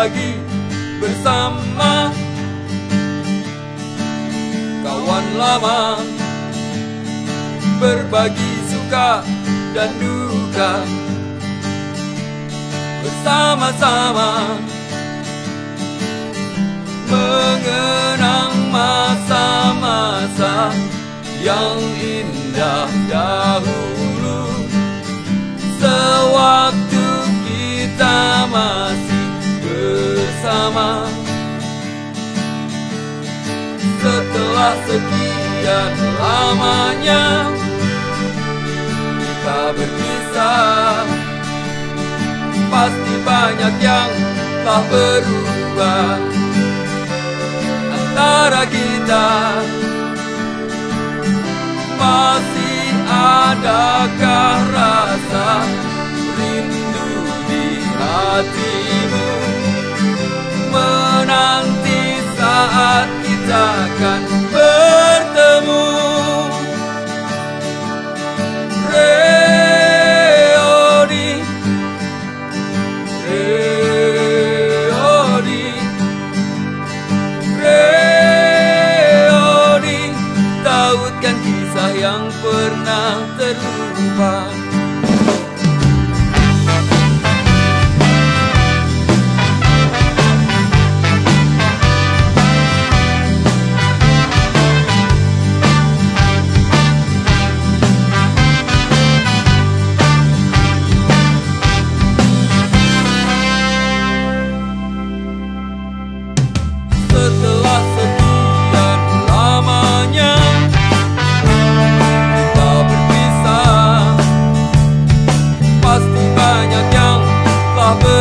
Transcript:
lagi bersama. Kawan lama Berbagi suka dan duka. Bersama-sama Mengenang masa-masa yang indah dahulu. Setelah sekian lamanya Kita berpisah. Pasti banyak yang telah berubah Antara kita. Masih adakah rasa garupa Baba.